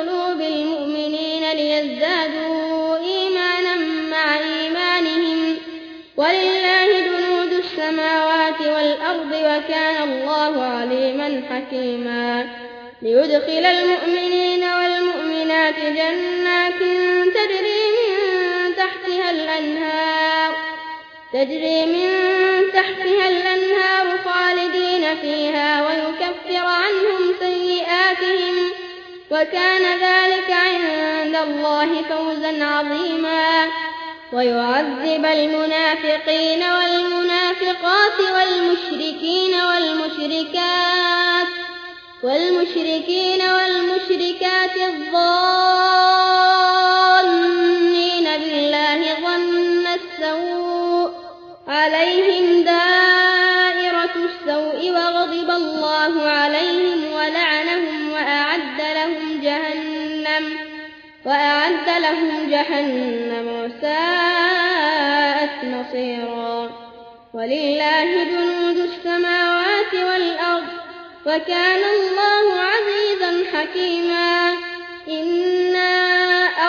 قلوب المؤمنين ليزدادوا إيمانا مع إيمانهم ولله جنود السماوات والأرض وكان الله عليما حكيما ليدخل المؤمنين والمؤمنات جنات تجري من تحتها الأنهار تجري من تحتها الأنهار خالدين فيها ويكفر عنهم وكان ذلك عند الله فوزا عظيما. ويعذب المنافقين والمنافقات والمشركين والمشركات والمشركين والمشركات الظانين بالله ظن السوء عليهم وأعد لهم جهنم وساءت مصيرا. ولله جنود السماوات والأرض وكان الله عزيزا حكيما. إنا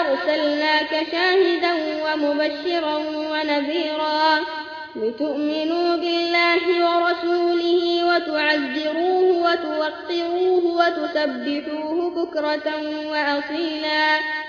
أرسلناك شاهدا ومبشرا ونذيرا لتؤمنوا بالله ورسوله وتعزروه وتوقروه وتسبحوه بكرة وأصيلا.